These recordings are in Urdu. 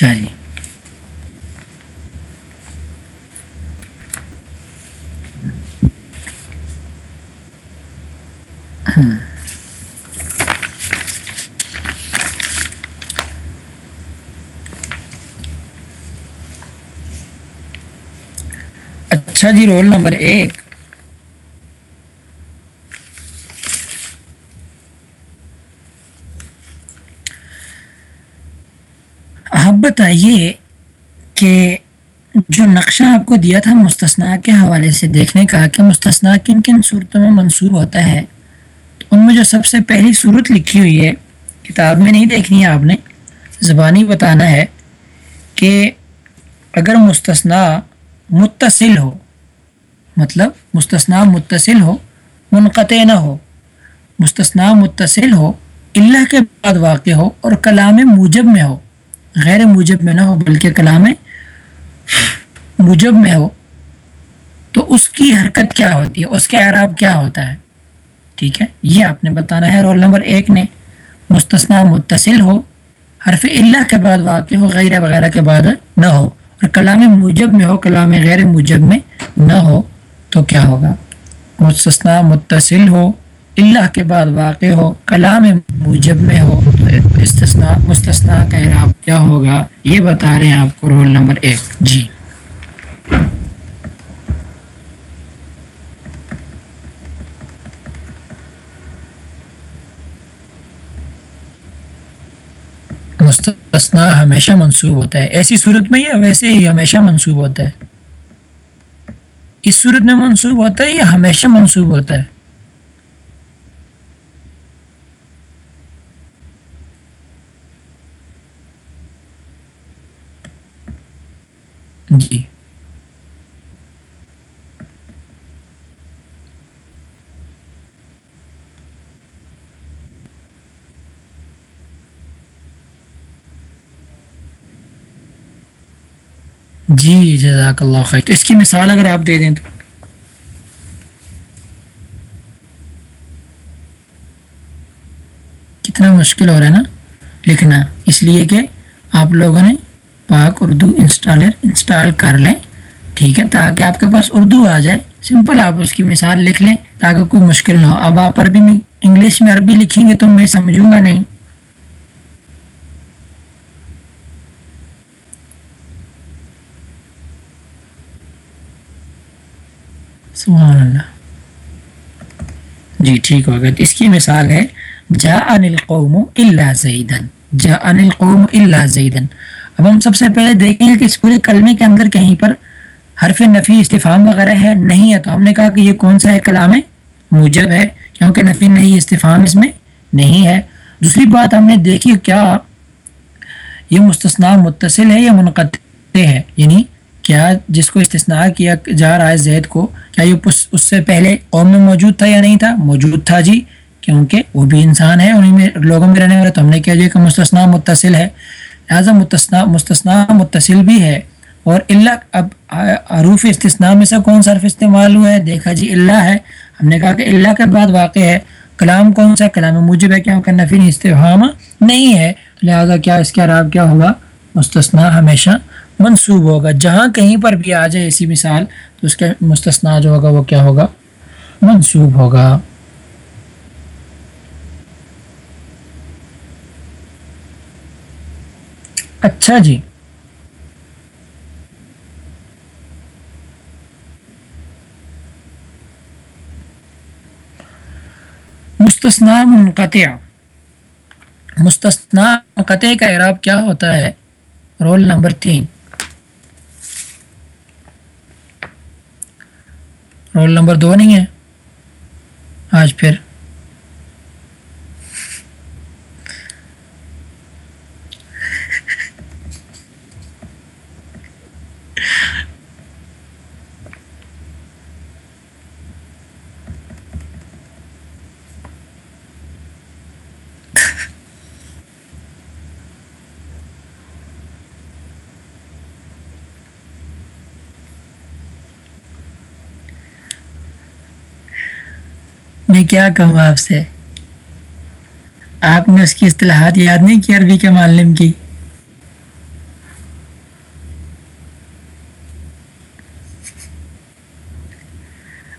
اچھا جی اچھا جی رول نمبر ایک۔ آپ بتائیے کہ جو نقشہ آپ کو دیا تھا مستثنا کے حوالے سے دیکھنے کا کہ مستثنا کن کن صورتوں میں منصوب ہوتا ہے، تو ان میں جو سب سے پہلی صورت لکھی ہوئی ہے، کتاب میں نہیں دیکھنی ہے آپ نے، زبانی بتانا ہے کہ اگر مستثنا متصل ہو مطلب مستثنا متصل ہو، منقطع نہ ہو مستثنا متصل ہو، اللہ کے بعد واقع ہو اور کلام موجب میں ہو غیر موجب میں نہ ہو بلکہ کلام موجب میں ہو، تو اس کی حرکت کیا ہوتی ہے؟ اس کے اعراب کیا ہوتا ہے؟ ٹھیک ہے، یہ آپ نے بتانا ہے۔ رول نمبر ایک نے مستثنا متصل ہو، حرف اللہ کے بعد واقع ہو، غیر وغیرہ کے بعد نہ ہو۔ اور کلام موجب میں ہو، کلام غیر موجب میں نہ ہو، تو کیا ہوگا؟ مستثنا متصل ہو۔ اللہ کے بعد واقع ہو، کلام موجب میں ہو، تو استثناء مستثنا کا اعراب کیا ہوگا؟ یہ بتا رہے ہیں آپ کو رول نمبر ایک۔ جی۔ مستثنا ہمیشہ منسوب ہوتا ہے۔ ایسی صورت میں یا ویسے ہی ہمیشہ منسوب ہوتا ہے؟ اس صورت میں منسوب ہوتا ہے یا ہمیشہ منسوب ہوتا ہے؟ جی۔ جی جزاک اللہ خیر۔ تو اس کی مثال اگر آپ دے دیں تو۔ کتنا مشکل ہو رہا ہے نا۔ لکھنا ہاں، اس لیے کہ آپ لوگوں نے پاک اردو انسٹالر انسٹال کر لیں، ٹھیک ہے، تاکہ آپ کے پاس اردو آ جائے۔ سمپل آپ اس کی مثال لکھ لیں تاکہ کوئی مشکل نہ ہو۔ اب آپ عربی میں انگلش میں عربی لکھیں گے تو میں سمجھوں گا نہیں۔ سبحان اللہ۔ جی ٹھیک ہو گیا۔ اس کی مثال ہے جا ان القوم اللہ زیدن جا ان القوم اللہ زیدن اب ہم سب سے پہلے دیکھیں گے کہ اس پورے کلمے کے اندر کہیں پر حرف نفی استفام وغیرہ ہے، نہیں ہے۔ تو ہم نے کہا کہ یہ کون سا ہے؟ کلام موجب ہے، کیونکہ نفی نہیں استفام اس میں نہیں ہے۔ دوسری بات ہم نے دیکھی، کیا یہ مستثنا متصل ہے یا منقطع ہے؟ یعنی کیا جس کو استثناء کیا جا رہا ہے زید کو، کیا یہ اس سے پہلے قوم میں موجود تھا یا نہیں تھا؟ موجود تھا جی کیونکہ وہ بھی انسان ہے انہیں میں لوگوں میں رہنے والا تو ہم نے کیا جو کہ مستثنا متصل ہے۔ لہٰذا متصنا مستثنا متصل بھی ہے۔ اور اللہ اب عروف استثناء میں سے کون سا حرف استعمال ہوا ہے دیکھا جی اللہ ہے۔ ہم نے کہا کہ اللہ کے بعد واقع ہے۔ کلام کون سا؟ کلام موجب ہے کیونکہ نفی استفہام نہیں ہے۔ لہٰذا کیا اس کے عراب کیا ہوگا مستثنا ہمیشہ منصوب ہوگا۔ جہاں کہیں پر بھی آ جائے ایسی مثال، تو اس کا مستثنا جو ہوگا وہ کیا ہوگا؟ منصوب ہوگا۔ اچھا جی۔ مستثنا منقطع۔ مستثنا منقطع کا اعراب کیا ہوتا ہے؟ رول نمبر تین۔ رول نمبر دو نہیں ہے۔ آج پھر۔ میں کیا کہوں آپ سے؟ آپ نے اس کی اصطلاحات یاد نہیں کی عربی کے معلم کی؟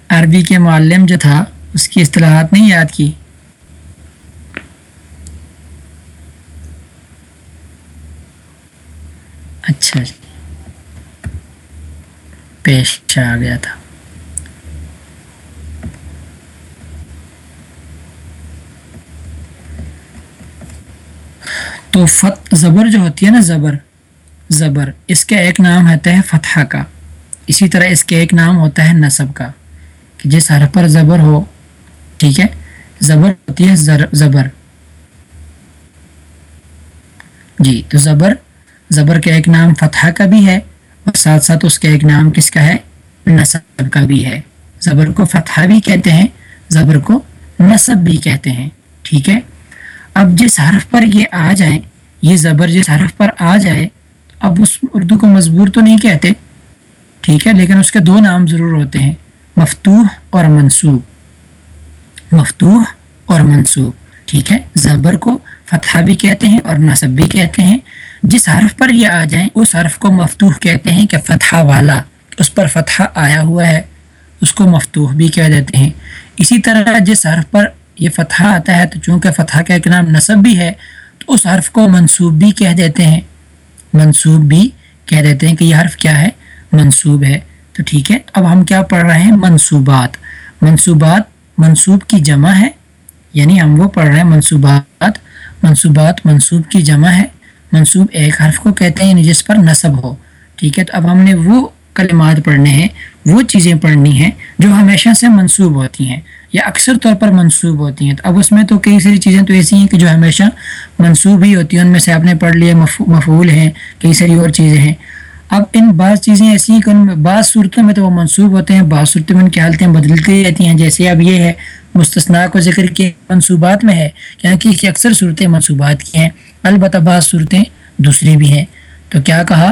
عربی کے معلم جو تھا، اس کی اصطلاحات نہیں یاد کی؟ اچھا جی۔ پیش آ گیا تھا۔ تو فت زبر جو ہوتی ہے نا زبر زبر، اس کا ایک نام ہوتا ہے فتح کا۔ اسی طرح اس کے ایک نام ہوتا ہے نصب کا۔ کہ جس حرف پر زبر ہو، ٹھیک ہے؟ زبر ہوتی ہے زبر۔ جی تو زبر زبر کا ایک نام فتح کا بھی ہے اور ساتھ ساتھ اس کا ایک نام کس کا ہے؟ نصب کا بھی ہے۔ زبر کو فتح بھی کہتے ہیں، زبر کو نصب بھی کہتے ہیں۔ ٹھیک ہے؟ اب جس حرف پر یہ آ جائیں یہ زبر جس حرف پر آ جائے، اب اس اردو کو مضبور تو نہیں کہتے؟ ٹھیک ہے، لیکن اس کے دو نام ضرور ہوتے ہیں، مفتوح اور منصوب۔ مفتوح اور منصوب، ٹھیک ہے، زبر کو فتح بھی کہتے ہیں اور نصب بھی کہتے ہیں۔ جس حرف پر یہ آ جائیں اس حرف کو مفتوح کہتے ہیں کہ فتح والا۔ اس پر فتح آیا ہوا ہے، اس کو مفتوح بھی کہہ دیتے ہیں۔ اسی طرح جس حرف پر یہ فتح آتا ہے تو چونکہ فتح کا ایک نام نصب بھی ہے، تو اس حرف کو منصوب بھی کہہ دیتے ہیں۔ منصوب بھی کہہ دیتے ہیں کہ یہ حرف کیا ہے؟ منصوب ہے۔ تو ٹھیک ہے، اب ہم کیا پڑھ رہے ہیں؟ منصوبات۔ منصوبات منصوب کی جمع ہے یعنی ہم وہ پڑھ رہے ہیں، منصوبات۔ منصوبات منصوب کی جمع ہے۔ منصوب ایک حرف کو کہتے ہیں یعنی جس پر نصب ہو۔ ٹھیک ہے، تو اب ہم نے وہ کلمات پڑھنے ہیں وہ چیزیں پڑھنی ہیں جو ہمیشہ سے منصوب ہوتی ہیں یا اکثر طور پر منصوب ہوتی ہیں۔ تو اب اس میں تو کئی ساری چیزیں تو ایسی ہیں کہ جو ہمیشہ منصوب ہی ہوتی ہیں، ان میں سے آپ نے پڑھ لیے مفول ہیں، کئی ساری اور چیزیں ہیں۔ اب ان بعض چیزیں ایسی ہیں کہ ان میں، بعض صورتوں میں تو وہ منصوب ہوتے ہیں، بعض صورتوں میں ان کی حالتیں بدلتی رہتی ہیں۔ جیسے اب یہ ہے مستثنا کو ذکر کے منصوبات میں ہے کیونکہ اکثر صورتیں منصوبات کی ہیں۔ البتہ بعض صورتیں دوسری بھی ہیں۔ تو کیا کہا؟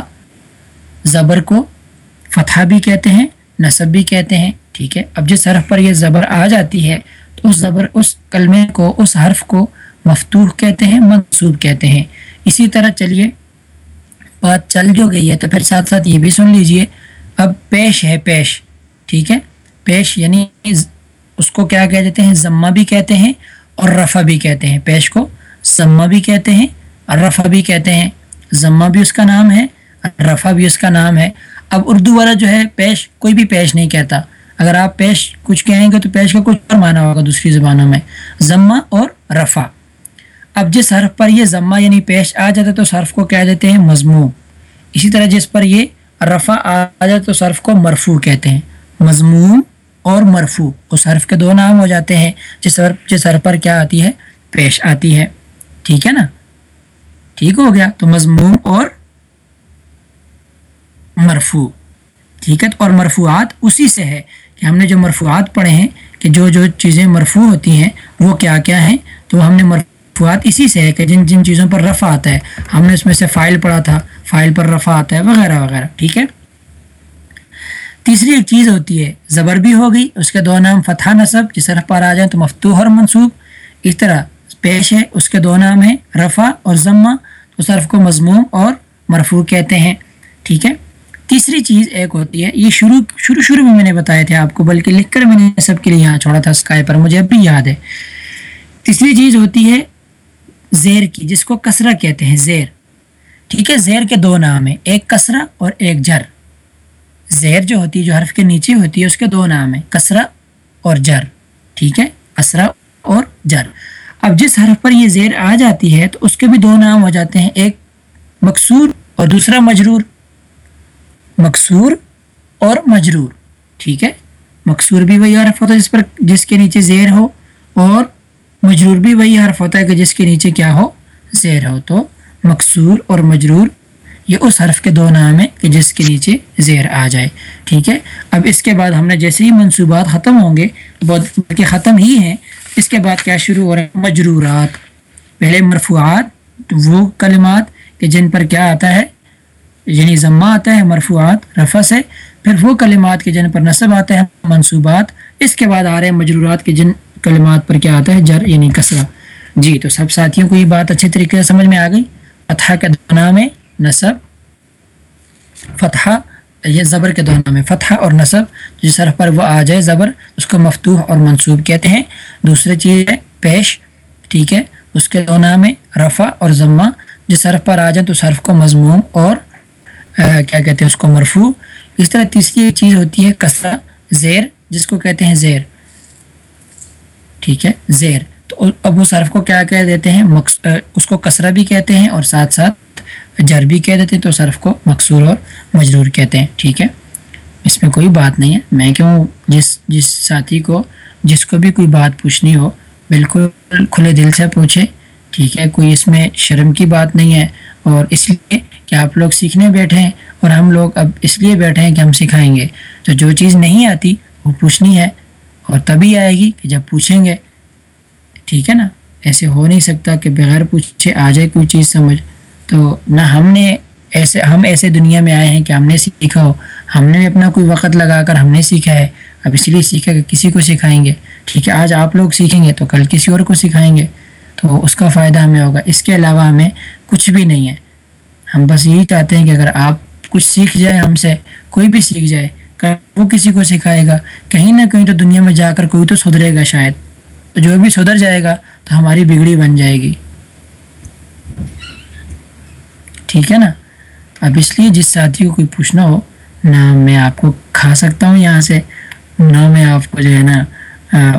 زبر کو فتح بھی کہتے ہیں نصب بھی کہتے ہیں، ٹھیک ہے؟ اب جس حرف پر یہ زبر آ جاتی ہے، تو اس زبر، اس کلمے کو، اس حرف کو مفتوح کہتے ہیں، منصوب کہتے ہیں۔ اسی طرح چلیے، بات چل جو گئی ہے، تو پھر ساتھ ساتھ یہ بھی سن لیجیے۔ اب پیش ہے، پیش، ٹھیک ہے؟ پیش یعنی اس کو کیا کہہ دیتے ہیں؟ ضمہ بھی کہتے ہیں اور رفع بھی کہتے ہیں۔ پیش کو ضمہ بھی کہتے ہیں اور رفع بھی کہتے ہیں۔ ضمہ بھی اس کا نام ہے رفع بھی اس کا نام ہے۔ اب اردو والا جو ہے پیش کوئی بھی پیش نہیں کہتا۔ اگر آپ پیش کچھ کہیں گے تو پیش کا کچھ اور معنی ہوگا دوسری زبانوں میں۔ ضمہ اور رفع۔ اب جس حرف پر یہ ضمہ یعنی پیش آ جاتا ہے تو اس حرف کو کہہ دیتے ہیں مضموم۔ اسی طرح جس پر یہ رفع آ جاتا تو اس حرف کو مرفوع کہتے ہیں۔ مضموم اور مرفوع۔ اس حرف کے دو نام ہو جاتے ہیں۔ جس حرف جس حرف پر کیا آتی ہے؟ پیش آتی ہے۔ ٹھیک ہے نا؟ ٹھیک ہو گیا۔ تو مضموم اور مرفوع۔ ٹھیک ہے؟ اور مرفوعات اسی سے ہے کہ ہم نے جو مرفوعات پڑھے ہیں کہ جو جو چیزیں مرفوع ہوتی ہیں، وہ کیا کیا ہیں؟ تو ہم نے مرفوعات اسی سے ہے کہ جن جن چیزوں پر رفع آتا ہے۔ ہم نے اس میں سے فائل پڑھا تھا، فائل پر رفع آتا ہے، وغیرہ وغیرہ۔ ٹھیک ہے؟ تیسری ایک چیز ہوتی ہے، زبر بھی ہو گئی، اس کے دو نام فتح نصب، جس طرف پر آ جائیں تو مفتوح اور منصوب اس طرح پیش ہے، اس کے دو نام ہیں، رفع اور ضمہ۔ اس حرف کو مضموم اور مرفوع کہتے ہیں۔ ٹھیک ہے؟ تیسری چیز ایک ہوتی ہے، یہ شروع شروع شروع میں میں نے بتایا تھا آپ کو، بلکہ لکھ کر میں نے سب کے لیے یہاں چھوڑا تھا اسکائی پر، مجھے اب بھی یاد ہے۔ تیسری چیز ہوتی ہے زیر کی، جس کو کسرہ کہتے ہیں، زیر۔ ٹھیک ہے، زیر کے دو نام ہیں، ایک کسرہ اور ایک جر۔ زیر جو ہوتی ہے، جو حرف کے نیچے ہوتی ہے، اس کے دو نام ہیں، کسرہ اور جر۔ ٹھیک ہے اسرا اور جر۔ اب جس حرف پر یہ زیر آ جاتی ہے، تو اس کے بھی دو نام ہو جاتے ہیں، ایک مقصور اور دوسرا مجرور۔ مقصور اور مجرور، ٹھیک ہے؟ مقصور بھی وہی حرف ہوتا ہے جس پر جس کے نیچے زیر ہو، اور مجرور بھی وہی حرف ہوتا ہے کہ جس کے نیچے کیا ہو؟ زیر ہو۔ تو مقصور اور مجرور، یہ اس حرف کے دو نام ہیں کہ جس کے نیچے زیر آ جائے، ٹھیک ہے؟ اب اس کے بعد ہم نے جیسے ہی منصوبات ختم ہوں گے، بہت ختم ہی ہیں، اس کے بعد کیا شروع ہو رہے ہیں مجرورات۔ پہلے مرفوعات، وہ کلمات کہ جن پر کیا آتا ہے؟ یعنی ضمہ آتا ہے مرفوعات، رفع سے، پھر وہ کلمات کے جن پر نصب آتے ہیں، منصوبات، اس کے بعد آ رہے ہیں مجرورات کے جن کلمات پر کیا آتا ہے، جر یعنی کسرہ۔ جی تو سب ساتھیوں کو یہ بات اچھے طریقے سے سمجھ میں آ گئی۔ فتح کا نام ہے نصب فتح یہ زبر کے دو نام ہے فتح اور نصب۔ جس حرف پر وہ آ جائے، زبر، اس کو مفتوح اور منصوب کہتے ہیں۔ دوسری چیز ہے، پیش، ٹھیک ہے، اس کے دو نام ہے رفع اور ضمہ۔ جس حرف پر آ جائیں تو اس حرف کو مضموم اور کیا کہتے ہیں اس کو، مرفوع۔ اس طرح تیسری چیز ہوتی ہے، کسرہ، زیر، جس کو کہتے ہیں زیر۔ ٹھیک ہے، زیر۔ تو اب اس حرف کو کیا کہہ دیتے ہیں؟ اس کو کسرہ بھی کہتے ہیں اور ساتھ ساتھ جر بھی کہہ دیتے ہیں، تو صرف کو مقصور اور مجرور کہتے ہیں۔ ٹھیک ہے، اس میں کوئی بات نہیں ہے۔ میں کیوں؟ جس جس ساتھی کو، جس کو بھی کوئی بات پوچھنی ہو، بالکل کھلے دل سے پوچھے۔ ٹھیک ہے، کوئی اس میں شرم کی بات نہیں ہے۔ اور اس لیے کہ آپ لوگ سیکھنے بیٹھے ہیں اور ہم لوگ اب اس لیے بیٹھے ہیں کہ ہم سکھائیں گے۔ تو جو چیز نہیں آتی وہ پوچھنی ہے اور تبھی آئے گی کہ جب پوچھیں گے۔ ٹھیک ہے نا؟ ایسے ہو نہیں سکتا کہ بغیر پوچھے آ جائے کوئی چیز سمجھ۔ تو نہ ہم نے ایسے، ہم ایسے دنیا میں آئے ہیں کہ ہم نے سیکھا ہو۔ ہم نے اپنا کوئی وقت لگا کر ہم نے سیکھا ہے۔ اب اس لیے سیکھا کہ کسی کو سکھائیں گے۔ ٹھیک ہے، آج آپ لوگ سیکھیں گے تو کل کسی اور کو سکھائیں گے۔ تو اس کا فائدہ ہمیں ہوگا۔ اس کے علاوہ ہمیں کچھ بھی نہیں ہے۔ ہم بس یہی چاہتے ہیں کہ اگر آپ کچھ سیکھ جائے ہم سے، کوئی بھی سیکھ جائے وہ کسی کو سکھائے گا، کہیں نہ کہیں تو دنیا میں جا کر کوئی تو سدھرے گا شاید۔ تو جو بھی سدھر جائے گا تو ہماری بگڑی بن جائے گی۔ ٹھیک ہے نا؟ اب اس لیے جس ساتھی کو کوئی پوچھنا ہو، نہ میں آپ کو کھا سکتا ہوں یہاں سے، نہ میں آپ کو جو ہے نا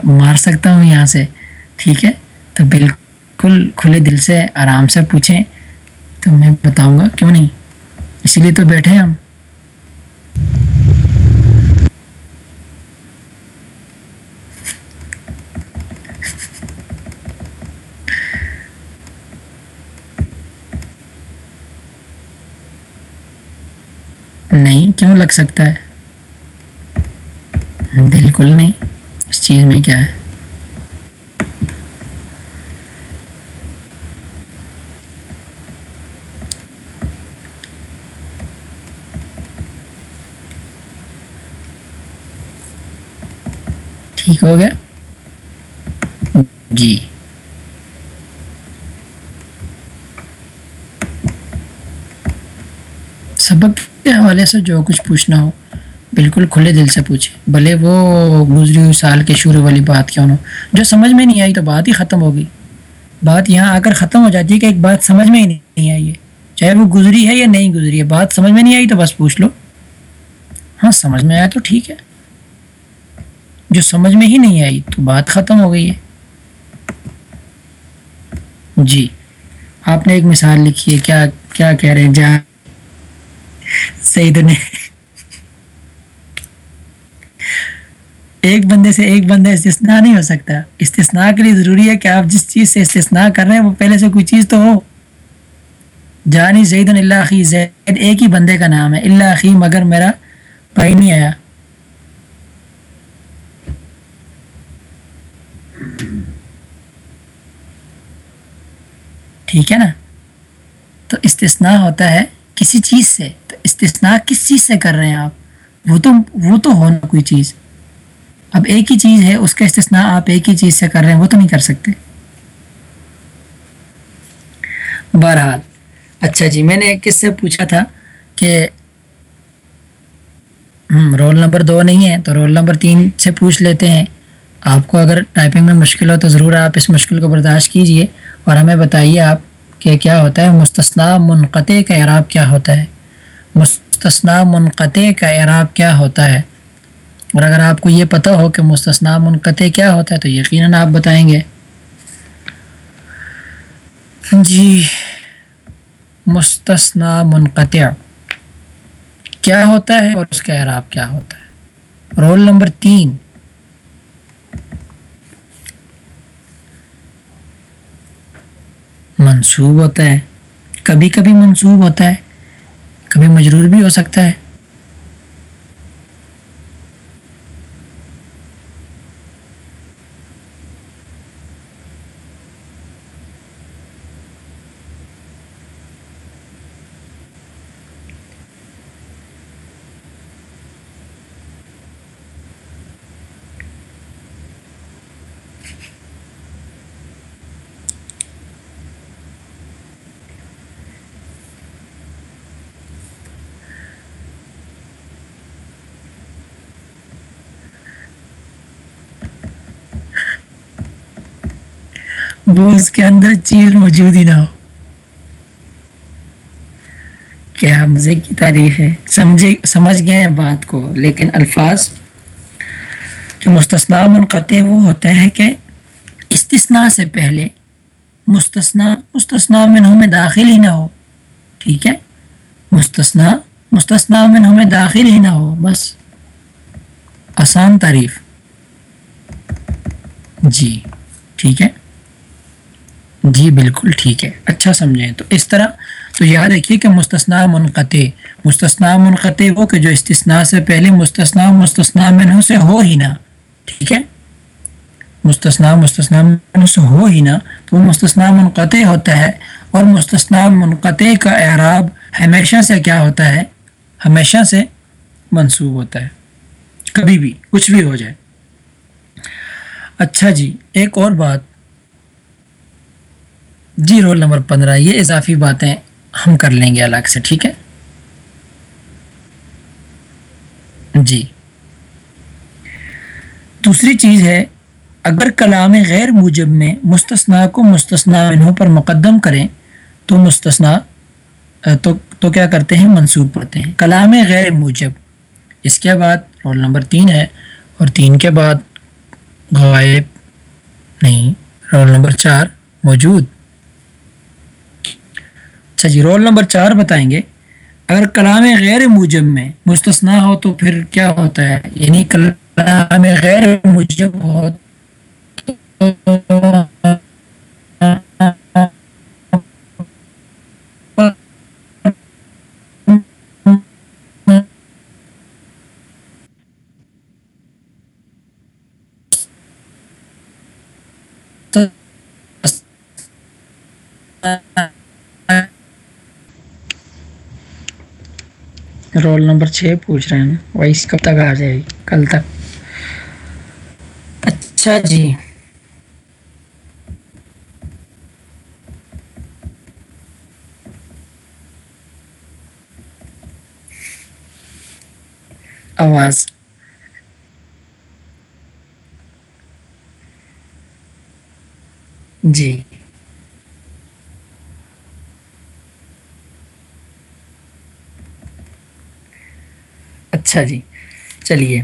مار سکتا ہوں یہاں سے۔ ٹھیک ہے؟ تو بالکل کھلے دل سے، آرام سے پوچھیں۔ تو میں بتاؤں گا، کیوں نہیں؟ اسی لیے تو بیٹھے ہم۔ نہیں، کیوں لگ سکتا ہے؟ بالکل نہیں۔ اس چیز میں کیا ہے؟ ٹھیک ہو گیا؟ جی۔ سبق کے حوالے سے جو کچھ پوچھنا ہو، بالکل کھلے دل سے پوچھے بھلے وہ گزری ہوئی سال کے شروع والی بات کیوں نہ جو سمجھ میں نہیں آئی تو بات ہی ختم ہوگی بات یہاں آ کر ختم ہو جاتی ہے کہ ایک بات سمجھ میں ہی نہیں آئی ہے۔ چاہے وہ گزری ہے یا نہیں گزری ہے، بات سمجھ میں نہیں آئی تو بس پوچھ لو۔ ہاں سمجھ میں آیا تو ٹھیک ہے۔ جو سمجھ میں ہی نہیں آئی تو بات ختم ہو گئی ہے۔ جی آپ نے ایک مثال لکھی ہے، کیا کیا کہہ رہے ہیں؟ جہاں سعید نے ایک بندے سے ایک بندہ استثناء نہیں ہو سکتا۔ استثناء کے لیے ضروری ہے کہ آپ جس چیز سے استثناء کر رہے ہیں، وہ پہلے سے کوئی چیز تو ہو۔ جانی زید اللہ خی زید ایک ہی بندے کا نام ہے۔ اللہ خی مگر میرا بھائی نہیں آیا۔ ٹھیک ہے نا؟ تو استثناء ہوتا ہے کسی چیز سے۔ تو استثناء کس چیز سے کر رہے ہیں آپ؟ وہ تو وہ تو ہونا کوئی چیز۔ اب ایک ہی چیز ہے، اس کا استثناء آپ ایک ہی چیز سے کر رہے ہیں، وہ تو نہیں کر سکتے۔ بہرحال اچھا جی میں نے کس سے پوچھا تھا کہ رول نمبر دو نہیں ہے، تو رول نمبر تین سے پوچھ لیتے ہیں۔ آپ کو اگر ٹائپنگ میں مشکل ہو تو ضرور آپ اس مشکل کو برداشت کیجیے اور ہمیں بتائیے آپ کہ کیا ہوتا ہے مستثنا منقطع کا اعراب کیا ہوتا ہے؟ مستثنا منقطع کا اعراب کیا ہوتا ہے؟ اور اگر آپ کو یہ پتہ ہو کہ مستثنا منقطع کیا ہوتا ہے تو یقیناً آپ بتائیں گے۔ جی مستثنا منقطع کیا ہوتا ہے اور اس کا اعراب کیا ہوتا ہے؟ رول نمبر تین منصوب ہوتا ہے کبھی کبھی منصوب ہوتا ہے کبھی مجرور بھی ہو سکتا ہے۔ وہ اس کے اندر چیز موجود ہی نہ ہو۔ کیا مزے کی تعریف ہے۔ سمجھے، سمجھ گئے ہیں بات کو، لیکن الفاظ جو مستثنا منقطع وہ ہوتے ہیں کہ استثناء سے پہلے مستثنا مستثنا منہ میں داخل ہی نہ ہو۔ ٹھیک ہے۔ مستثنا مستثنا منہ میں داخل ہی نہ ہو۔ بس۔ آسان تعریف۔ جی۔ ٹھیک ہے۔ جی بالکل ٹھیک ہے اچھا سمجھیں تو اس طرح، تو یاد رکھیے کہ مستثنا منقطع مستثنا منقطع وہ کہ جو استثناء سے پہلے مستثنا مستثنا منہ سے ہو ہی نہ، ٹھیک ہے؟ مستثنا مستثنا منہ سے ہو ہی نہ، تو وہ مستثنا منقطع ہوتا ہے۔ اور مستثنا منقطع کا اعراب ہمیشہ سے کیا ہوتا ہے؟ ہمیشہ سے منسوب ہوتا ہے۔ کبھی بھی، کچھ بھی ہو جائے۔ اچھا جی ایک اور بات۔ جی رول نمبر پندرہ، یہ اضافی باتیں ہم کر لیں گے الگ سے، ٹھیک ہے؟ جی۔ دوسری چیز ہے، اگر کلام غیر موجب میں مستثنا کو مستثنا منہوں پر مقدم کریں، تو مستثنا تو تو کیا کرتے ہیں؟ منسوب پڑھتے ہیں۔ کلام غیر موجب، اس کے بعد رول نمبر تین ہے، اور تین کے بعد غائب نہیں رول نمبر چار موجود۔ اچھا جی رول نمبر چار بتائیں گے۔ اگر کلام غیر موجب میں مستثنا ہو تو پھر کیا ہوتا ہے؟ یعنی کلام غیر موجب ہو رول نمبر چھ پوچھ رہے ہیں وائس کب تک آ جائے گی کل تک اچھا جی آواز جی اچھا جی چلیے۔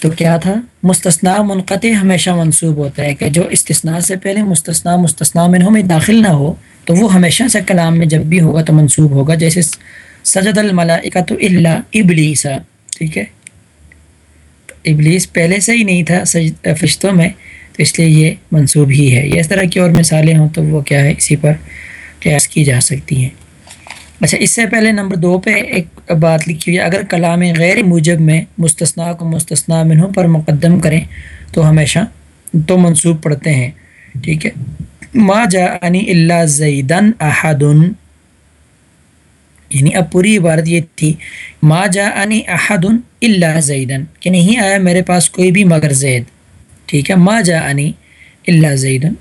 تو کیا تھا؟ مستثنا منقطع ہمیشہ منصوب ہوتا ہے کہ جو استثناء سے پہلے مستثنا مستثنا منہوں میں داخل نہ ہو، تو وہ ہمیشہ سے کلام میں جب بھی ہوگا تو منصوب ہوگا، جیسے سجد الملائکہ تو اللہ ابلیسا ٹھیک ہے؟ ابلیس پہلے سے ہی نہیں تھا فرشتوں میں، تو اس لیے یہ منصوب ہی ہے۔ یہ اس طرح کی اور مثالیں ہوں تو وہ کیا ہے؟ اسی پر قیاس کی جا سکتی ہیں۔ اچھا اس سے پہلے نمبر دو پہ ایک بات لکھی ہوئی ہے، اگر کلام غیر موجب میں مستثنا کو مستثنا منہوں پر مقدم کریں تو ہمیشہ تو منصوب پڑھتے ہیں، ٹھیک ہے؟ ما جا انی اللہ زیدن احدن یعنی اب پوری عبارت یہ تھی، ما جا انی احدن اللہ زیدن، کہ نہیں آیا میرے پاس کوئی بھی مگر زید، ٹھیک ہے؟ ما جا انی اللہ زیدن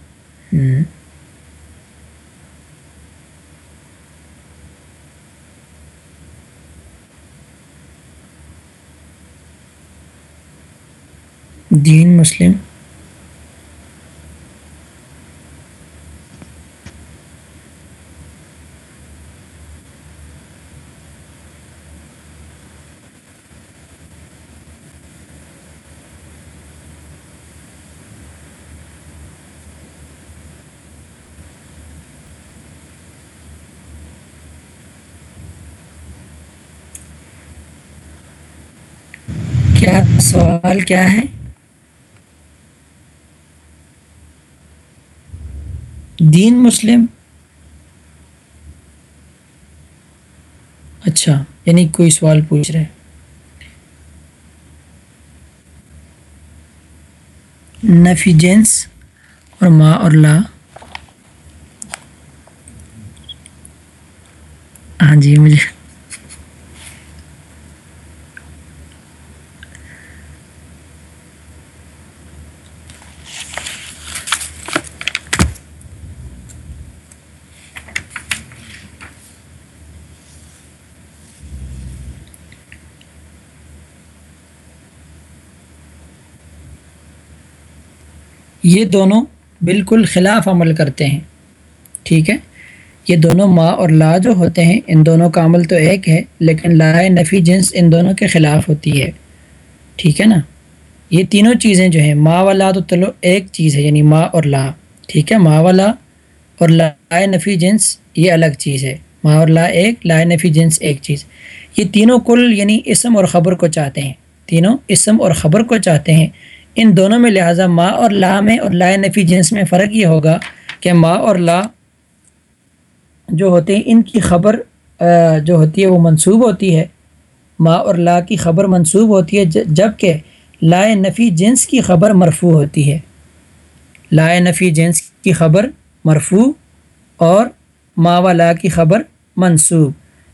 دین مسلم۔ کیا سوال کیا ہے؟ دین مسلم؟ اچھا یعنی کوئی سوال پوچھ رہے نفی جنس اور ما اور لا۔ ہاں جی مجھے یہ دونوں بالکل خلاف عمل کرتے ہیں۔ ٹھیک ہے؟ یہ دونوں ما اور لا جو ہوتے ہیں، ان دونوں کا عمل تو ایک ہے، لیکن لا نفی جنس ان دونوں کے خلاف ہوتی ہے۔ ٹھیک ہے نا؟ یہ تینوں چیزیں جو ہیں ما و لا تو چلو ایک چیز ہے یعنی ما اور لا۔ ٹھیک ہے؟ ما و لا اور لا نفی جنس یہ الگ چیز ہے۔ ما اور لا ایک، لا نفی جنس ایک چیز۔ یہ تینوں کل یعنی اسم اور خبر کو چاہتے ہیں۔ تینوں اسم اور خبر کو چاہتے ہیں۔ ان دونوں میں لہٰذا ما اور لا میں اور لا نفی جنس میں فرق یہ ہوگا کہ ما اور لا جو ہوتے ہیں، ان کی خبر جو ہوتی ہے وہ منصوب ہوتی ہے۔ ما اور لا کی خبر منصوب ہوتی ہے جبکہ لائے نفی جنس کی خبر مرفوع ہوتی ہے۔ لائے نفی جنس کی خبر مرفوع اور ما و لا کی خبر منصوب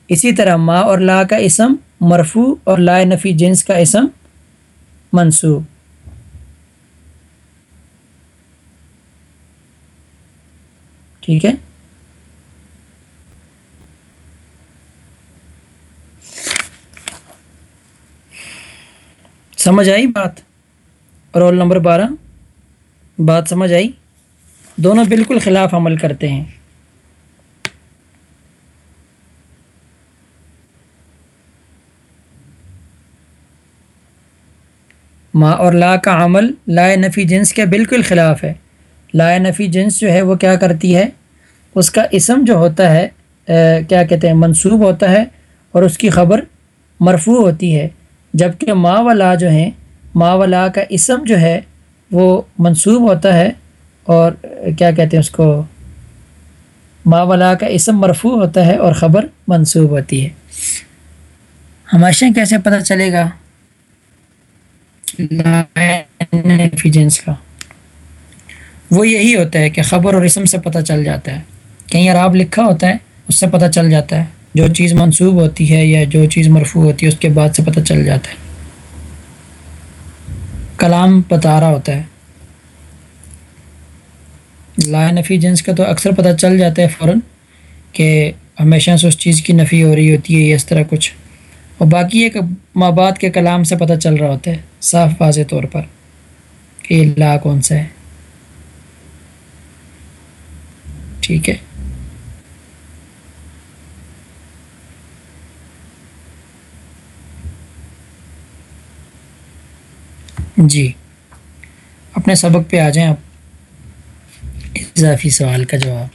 اسی طرح ما اور لا کا اسم مرفوع اور لائے نفی جنس کا اسم منصوب ٹھیک ہے؟ سمجھ آئی بات؟ رول نمبر بارہ۔ بات سمجھ آئی؟ دونوں بالکل خلاف عمل کرتے ہیں۔ ما اور لا کا عمل لائے نفی جنس کے بالکل خلاف ہے۔ لائے نفی جنس جو ہے وہ کیا کرتی ہے؟ اس کا اسم جو ہوتا ہے کیا کہتے ہیں منصوب ہوتا ہے اور اس کی خبر مرفوع ہوتی ہے۔ جبکہ ما و لا جو ہیں، ما و لا کا اسم جو ہے، وہ منصوب ہوتا ہے اور کیا کہتے ہیں اس کو، ما و لا کا اسم مرفوع ہوتا ہے اور خبر منصوب ہوتی ہے۔ ہمیشہ کیسے پتہ چلے گا؟ جنس کا۔ وہ یہی ہوتا ہے کہ خبر اور اسم سے پتہ چل جاتا ہے۔ کہیں عراب لکھا ہوتا ہے، اس سے پتہ چل جاتا ہے۔ جو چیز منصوب ہوتی ہے یا جو چیز مرفوع ہوتی ہے، اس کے بعد سے پتہ چل جاتا ہے۔ کلام بتا رہا ہوتا ہے۔ لا نفی جنس کا تو اکثر پتہ چل جاتا ہے فوراً کہ ہمیشہ سے اس چیز کی نفی ہو رہی ہوتی ہے یا اس طرح کچھ۔ اور باقی ایک ماں بعد کے کلام سے پتہ چل رہا ہوتا ہے، صاف واضح طور پر کہ یہ لا کون سا ہے۔ ٹھیک ہے۔ جی۔ اپنے سبق پہ آ جائیں آپ۔ اضافی سوال کا جواب۔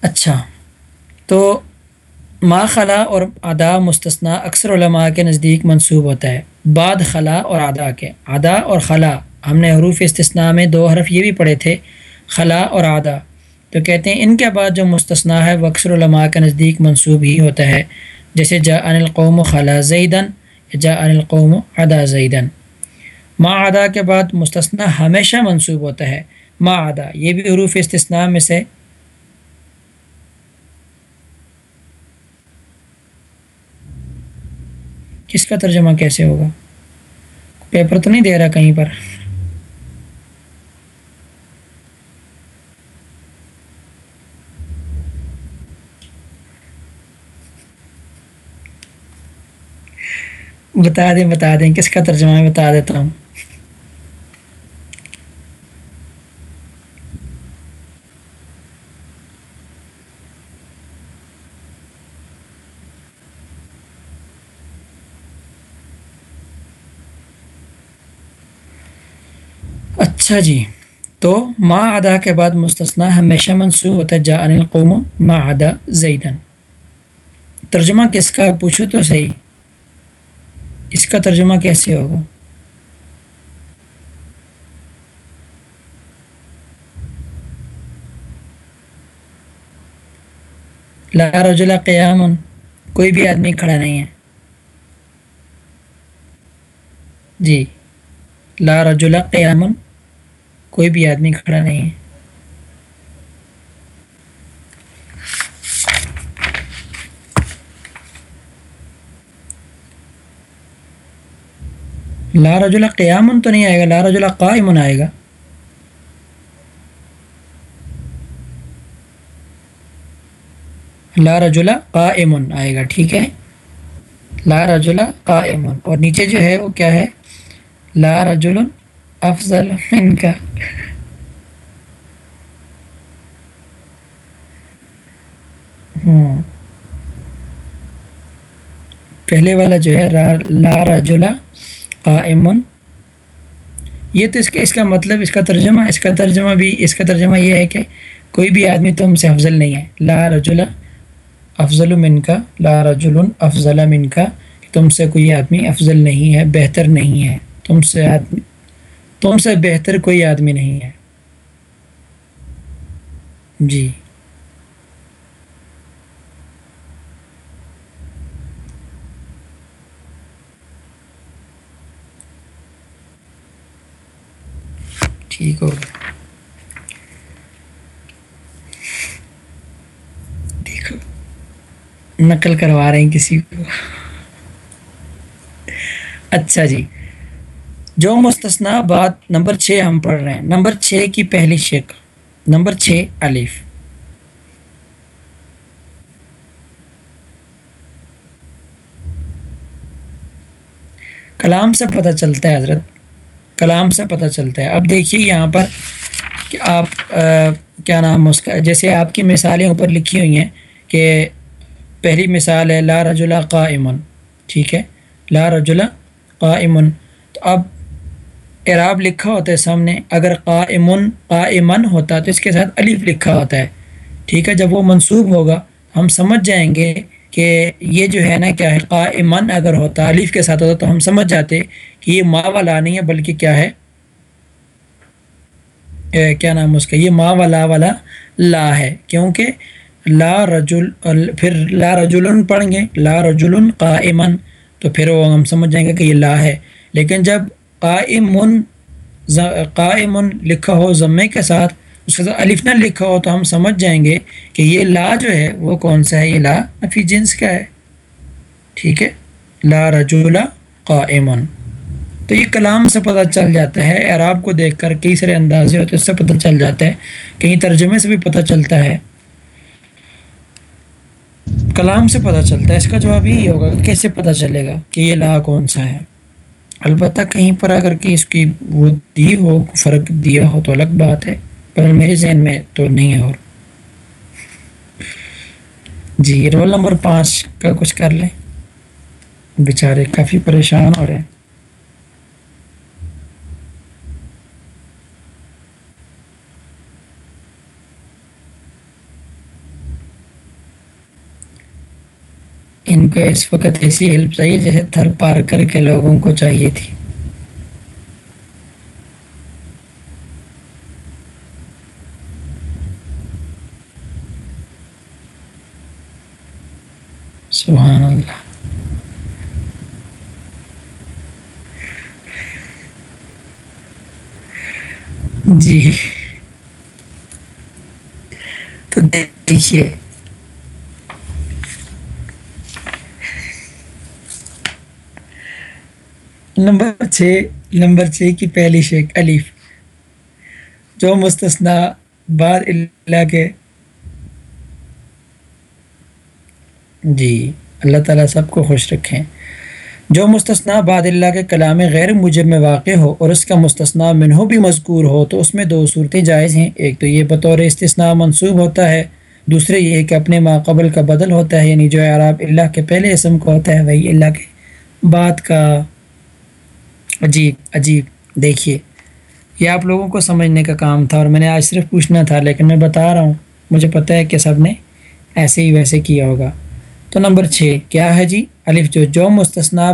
اچھا۔ تو ما خلا اور ادا مستثنا اکثر علماء کے نزدیک منصوب ہوتا ہے۔ بعد خلا اور ادا کے۔ ادا اور خلا۔ ہم نے حروف استثناء میں دو حرف یہ بھی پڑھے تھے۔ خلا اور ادا۔ تو کہتے ہیں ان کے بعد جو مستثنا ہے وہ اکثر علماء کے نزدیک منصوب ہی ہوتا ہے۔ جیسے جا ان القوم خلا زیدن جا ان القوم ادا زیدن۔ ما ادا کے بعد مستثنا ہمیشہ منصوب ہوتا ہے۔ ما ادا یہ بھی حروف استثناء میں سے۔ کس کا ترجمہ کیسے ہوگا؟ پیپر تو نہیں دے رہا کہیں پر۔ بتا دیں بتا دیں، کس کا ترجمہ میں بتا دیتا ہوں؟ اچھا جی تو ما ادا کے بعد مستثنا ہمیشہ منصوب ہوتا ہے جا القوم ما ادا زیدن۔ ترجمہ کس کا پوچھو تو صحیح۔ اس کا ترجمہ کیسے ہوگا؟ لا رجل قیام، کوئی بھی آدمی کھڑا نہیں ہے۔ جی لا رجل قیام، کوئی بھی آدمی کھڑا نہیں ہے۔ لا رجل قیامن تو نہیں آئے گا، لا رجل قائمن آئے گا۔ لا رجل قائمن آئے گا، ٹھیک ہے؟ لا رجل قائمن۔ اور نیچے جو ہے وہ کیا ہے؟ لا رجل افضل من کا پہلے والا جو ہے، لا رجلا قائم یہ تو اس کا اس کا مطلب اس کا ترجمہ اس کا ترجمہ بھی اس کا ترجمہ یہ ہے کہ کوئی بھی آدمی تم سے افضل نہیں ہے۔ لا رجلا افضل من کا لا رجل افضل من کا تم سے کوئی آدمی افضل نہیں ہے، بہتر نہیں ہے۔ تم سے آدمی تم سے بہتر کوئی آدمی نہیں ہے۔ جی۔ ٹھیک ہو دیکھو، نقل کروا رہے ہیں کسی کو۔ اچھا جی جو مستثنا بات نمبر چھ ہم پڑھ رہے ہیں، نمبر چھ کی پہلی شک نمبر چھ الف۔ کلام سے پتہ چلتا ہے حضرت کلام سے پتہ چلتا ہے۔ اب دیکھیے یہاں پر کہ آپ کیا نام اس کا؟ جیسے آپ کی مثالیں اوپر لکھی ہوئی ہیں کہ پہلی مثال ہے، لا رجلا قائمن ٹھیک ہے؟ لا رجلا قائمن تو اب اعراب لکھا ہوتا ہے سامنے، اگر قائمن قائمن ہوتا تو اس کے ساتھ الف لکھا ہوتا ہے، ٹھیک ہے؟ جب وہ منصوب ہوگا، ہم سمجھ جائیں گے کہ یہ جو ہے نا کیا ہے قائمن اگر ہوتا الف کے ساتھ ہوتا تو ہم سمجھ جاتے کہ یہ ما والا نہیں ہے، بلکہ کیا ہے؟ کیا نام اس کا؟ یہ ما والا والا لا ہے۔ کیونکہ لا رجل، پھر لا رجل پڑھیں گے، لا رجل قائمن تو پھر وہ ہم سمجھ جائیں گے کہ یہ لا ہے۔ لیکن جب قائم قائم لکھا ہو ضمے کے ساتھ اس کے ساتھ الف نہ لکھا ہو تو ہم سمجھ جائیں گے کہ یہ لا جو ہے وہ کون سا ہے؟ یہ لا نفی جنس کا ہے۔ ٹھیک ہے؟ لا رجولا قائمن تو یہ کلام سے پتہ چل جاتا ہے عراب کو دیکھ کر کئی سارے اندازے ہوتے اس سے پتہ چل جاتا ہے کہیں ترجمے سے بھی پتہ چلتا ہے۔ کلام سے پتہ چلتا ہے۔ اس کا جواب یہی ہوگا کہ کیسے پتہ چلے گا کہ یہ لا کون سا ہے۔ البتہ کہیں پر اگر کہ اس کی وہ دی ہو، فرق دیا ہو تو الگ بات ہے۔ پر میرے ذہن میں تو نہیں ہے اور۔ جی رول نمبر پانچ کا کچھ کر لیں۔ بیچارے کافی پریشان ہو رہے ہیں۔ ان کو اس وقت ایسی ہیلپ چاہیے جیسے تھر پار کر کے لوگوں کو چاہیے تھی۔ سبحان اللہ۔ جی۔ تو دیکھیے۔ نمبر چھ نمبر چھ کی پہلی شیخ الف جو مستثنا بعد اللہ کے جی اللہ تعالیٰ سب کو خوش رکھیں۔ جو مستثنا بعد اللہ کے کلام غیر مجب میں واقع ہو اور اس کا مستثنا منہو بھی مذکور ہو، تو اس میں دو صورتیں جائز ہیں۔ ایک تو یہ بطور استثناء منصوب ہوتا ہے، دوسرے یہ کہ اپنے ماقبل کا بدل ہوتا ہے یعنی جو عراب اللہ کے پہلے اسم کو ہوتا ہے، وہی اللہ کے بعد کا۔ عجیب عجیب، دیکھیے۔ یہ آپ لوگوں کو سمجھنے کا کام تھا اور میں نے آج صرف پوچھنا تھا، لیکن میں بتا رہا ہوں۔ مجھے پتہ ہے کہ سب نے ایسے ہی ویسے کیا ہوگا۔ تو نمبر چھ، کیا ہے جی؟ الف جو جو مستثنا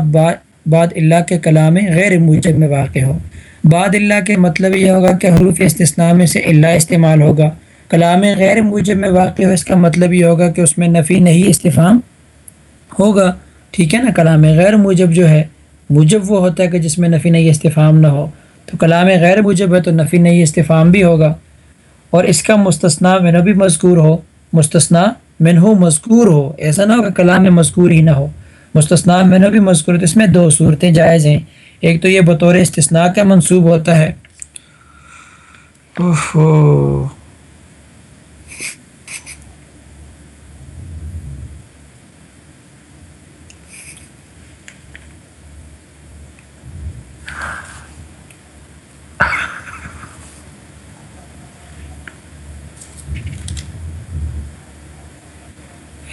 بعد اللہ کے کلام غیر موجب میں واقع ہو۔ بعد اللہ کے مطلب یہ ہوگا کہ حروف استثناء میں سے اللہ استعمال ہوگا۔ کلام غیر موجب میں واقع ہو، اس کا مطلب یہ ہوگا کہ اس میں نفی نہیں استفام ہوگا۔ ٹھیک ہے نا؟ کلام غیر موجب جو ہے، موجب وہ ہوتا ہے کہ جس میں نفی نہیں استفام نہ ہو۔ تو کلام غیر موجب ہے تو نفی نہیں استفام بھی ہوگا۔ اور اس کا مستثنا میں بھی مذکور ہو مستثنا منہو مذکور ہو، ایسا نہ ہو کہ کلام میں مذکور ہی نہ ہو۔ مستثنا منہو بھی مذکور، تو اس میں دو صورتیں جائز ہیں۔ ایک تو یہ بطور استثناء کا منصوب ہوتا ہے۔ اوہو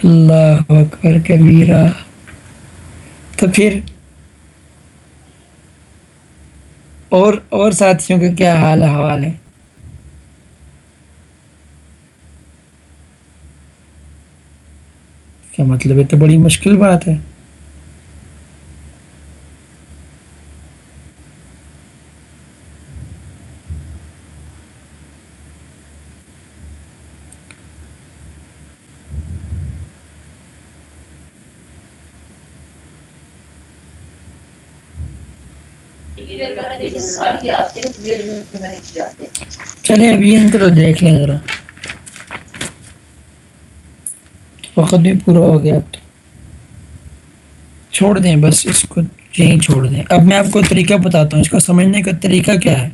اللہ اکبر کبیرہ۔ تو پھر اور اور ساتھیوں کا کیا حال حوال ہے کیا مطلب ہے؟ تو بڑی مشکل بات ہے۔ چلے، ابھی ان کو تو دیکھ لیں ذرا۔ وقت بھی پورا ہو گیا اب تو۔ چھوڑ دیں، بس اس کو یہیں چھوڑ دیں۔ اب میں آپ کو طریقہ بتاتا ہوں، اس کو سمجھنے کا طریقہ کیا ہے؟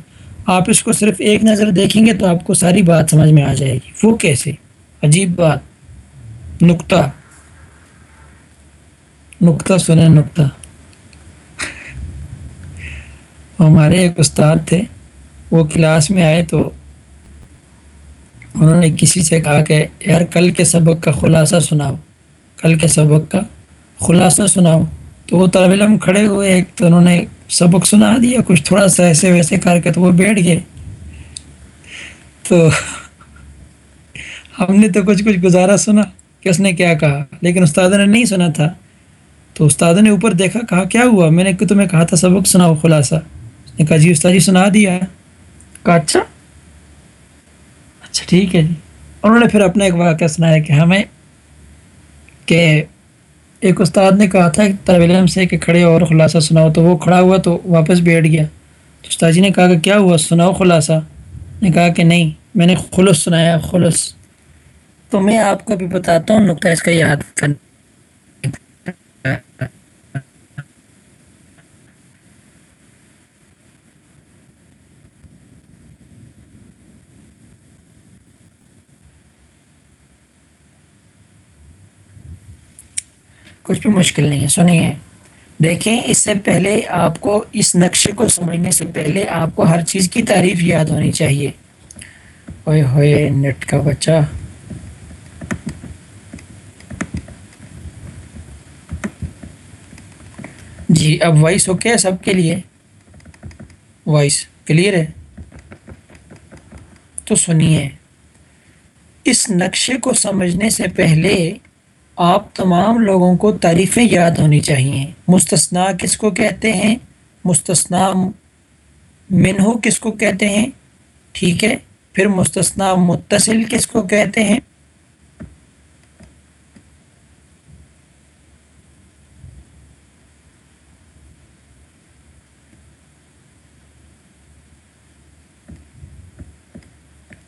آپ اس کو صرف ایک نظر دیکھیں گے تو آپ کو ساری بات سمجھ میں آ جائے گی۔ وہ کیسے؟ عجیب بات۔ نقطہ۔ نقطہ سنیں، نقطہ۔ ہمارے ایک استاد تھے، وہ کلاس میں آئے تو انہوں نے کسی سے کہا کہ، یار، کل کے سبق کا خلاصہ سناؤ۔ کل کے سبق کا خلاصہ سناؤ۔ تو وہ طالب علم کھڑے ہوئے، ایک تو انہوں نے سبق سنا دیا، کچھ تھوڑا سا ایسے ویسے کر کے تو وہ بیٹھ گئے۔ تو ہم نے تو کچھ کچھ گزارا سنا، کہ اس نے کیا کہا۔ لیکن استاد نے نہیں سنا تھا۔ تو استاد نے اوپر دیکھا، کہا، کیا ہوا؟ میں نے تمہیں کہا تھا سبق سناؤ، خلاصہ۔ نے کہا جی استاد جی سنا دیا۔ کہا اچھا۔ اچھا ٹھیک ہے جی۔ انہوں نے پھر اپنا ایک واقعہ سنایا کہ ہمیں کہ ایک استاد نے کہا تھا طالب علم سے کہ کھڑے اور خلاصہ سناؤ۔ تو وہ کھڑا ہوا تو واپس بیٹھ گیا۔ تو استاد جی نے کہا کہ کیا ہوا؟ سناؤ خلاصہ۔ نے کہا کہ نہیں، میں نے خلص سنایا، خلص۔ تو میں آپ کو بھی بتاتا ہوں، نقطہ اس کا یاد کرنا۔ کچھ بھی مشکل نہیں ہے۔ سنیے، دیکھیں، اس سے پہلے آپ کو، اس نقشے کو سمجھنے سے پہلے آپ کو ہر چیز کی تعریف یاد ہونی چاہیے۔ ہوئے ہوئے، نیٹ کا بچہ۔ جی اب وائس اوکے ہے سب کے لیے؟ وائس کلیئر ہے؟ تو سنیے، اس نقشے کو سمجھنے سے پہلے آپ تمام لوگوں کو تعریفیں یاد ہونی چاہیے۔ مستثنا کس کو کہتے ہیں؟ مستثنا منہو کس کو کہتے ہیں؟ ٹھیک ہے، پھر مستثنا متصل کس کو کہتے ہیں؟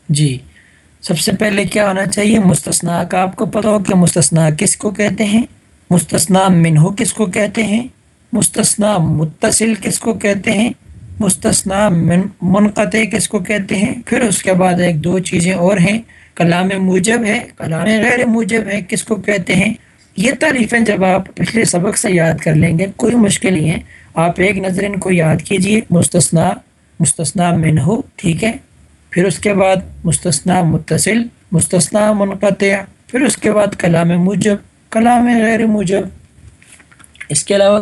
جی۔ سب سے پہلے کیا ہونا چاہیے؟ مستثنا کا آپ کو پتہ ہو کہ مستثنا کس کو کہتے ہیں؟ مستثنا منہو کس کو کہتے ہیں؟ مستثنا متصل کس کو کہتے ہیں؟ مستثنا من، منقطع کس کو کہتے ہیں؟ پھر اس کے بعد ایک دو چیزیں اور ہیں۔ کلام موجب ہے، کلام غیر موجب ہے، کس کو کہتے ہیں؟ یہ تعریفیں جب آپ پچھلے سبق سے یاد کر لیں گے، کوئی مشکل نہیں ہے۔ آپ ایک نظر ان کو یاد کیجیے۔ مستثنا مستثنا منہو، ٹھیک ہے؟ پھر اس کے بعد مستثنا متصل مستثنا منقطع، پھر اس کے بعد کلام موجب، کلام غیر موجب۔ اس کے علاوہ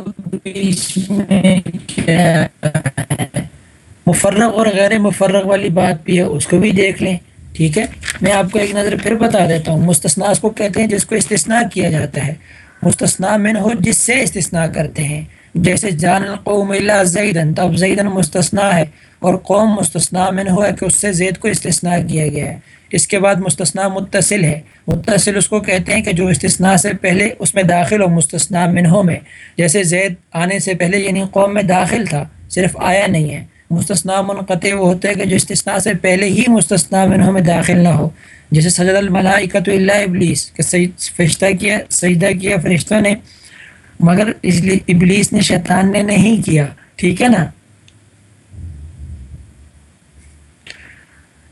مفرغ اور غیر مفرغ والی بات بھی ہے، اس کو بھی دیکھ لیں۔ ٹھیک ہے؟ میں آپ کو ایک نظر پھر بتا دیتا ہوں۔ مستثنا اس کو کہتے ہیں جس کو استثناء کیا جاتا ہے۔ مستثنا من ہو جس سے استثناء کرتے ہیں۔ جیسے جان القوم اللہ زیدن، تو اب زیدن مستثنا ہے اور قوم مستثنا من ہوا کہ اس سے زید کو استثناء کیا گیا ہے۔ اس کے بعد مستثنا متصل ہے۔ متصل اس کو کہتے ہیں کہ جو استثناء سے پہلے اس میں داخل ہو مستثنا منہوں میں۔ جیسے زید آنے سے پہلے یعنی قوم میں داخل تھا، صرف آیا نہیں ہے۔ مستثنا منقطع وہ ہوتا ہے کہ جو استثناء سے پہلے ہی مستثنا منہوں میں داخل نہ ہو۔ جیسے سجد الملائکۃ اللہ ابلیس، کہ فرشتہ کیا، سجدہ کیا، فرشتہ نے مگر اس لیے ابلیس نے شیطان نے نہیں کیا، ٹھیک ہے نا؟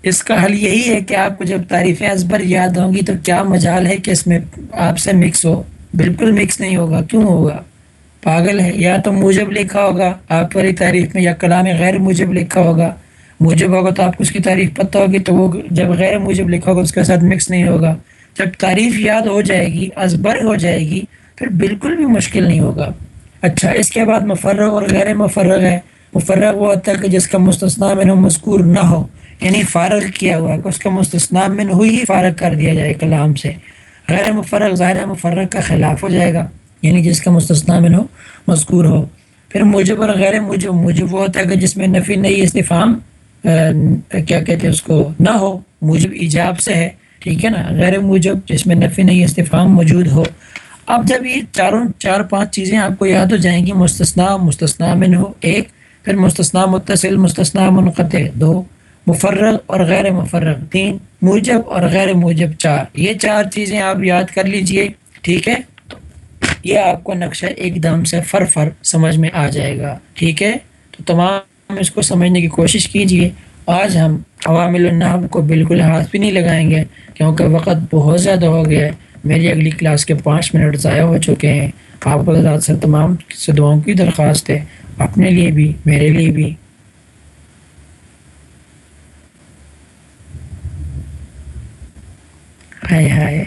اس کا حل یہی ہے کہ آپ کو جب تعریفیں ازبر یاد ہوں گی تو کیا مجال ہے کہ اس میں آپ سے مکس ہو؟ بالکل مکس نہیں ہوگا، کیوں ہوگا؟ پاگل ہے، یا تو موجب لکھا ہوگا آپ والی تعریف میں، یا کلام غیر موجب لکھا ہوگا۔ موجب ہوگا تو آپ کو اس کی تعریف پتہ ہوگی، تو وہ جب غیر موجب لکھا ہوگا اس کے ساتھ مکس نہیں ہوگا۔ جب تعریف یاد ہو جائے گی ازبر ہو جائے گی پھر بالکل بھی مشکل نہیں ہوگا۔ اچھا اس کے بعد مفرغ اور غیر مفرغ ہے مفرغ وہ ہوتا ہے کہ جس کا مستثنا میں مذکور نہ ہو یعنی فارغ کیا ہوا ہے، کہ اس کا مستثنا میں ہوئی ہی فارغ کر دیا جائے کلام سے۔ غیر مفرغ، ظاہر مفرغ کا خلاف ہو جائے گا یعنی جس کا مستثنا میں ہو مذکور ہو۔ پھر موجب اور غیر موجب موجب وہ ہوتا ہے کہ جس میں نفی نئی استفام کیا کہتے ہیں اس کو، نہ ہو، موجب ایجاب سے ہے، ٹھیک ہے نا؟ غیر موجب، جس میں نفی نئی استفام موجود ہو۔ اب جب یہ چاروں، چار پانچ چیزیں آپ کو یاد ہو جائیں گی مستثنا مستثنا من ہو ایک، پھر مستثنا متصل مستثنا منقطع، دو، مفرغ اور غیر مفرغ، تین، موجب اور غیر موجب، چار۔ یہ چار چیزیں آپ یاد کر لیجیے، ٹھیک ہے؟ یہ آپ کو نقشہ ایک دم سے فر فر سمجھ میں آ جائے گا، ٹھیک ہے؟ تو تمام اس کو سمجھنے کی کوشش کیجیے۔ آج ہم عوامل النحب کو بالکل ہاتھ بھی نہیں لگائیں گے، کیونکہ وقت بہت زیادہ ہو گیا ہے۔ میری اگلی کلاس کے پانچ منٹ ضائع ہو چکے ہیں۔ آپ کو سے تمام سے دعاؤں کی درخواست ہے۔ اپنے لیے بھی، میرے لیے بھی۔ ہائے ہائے۔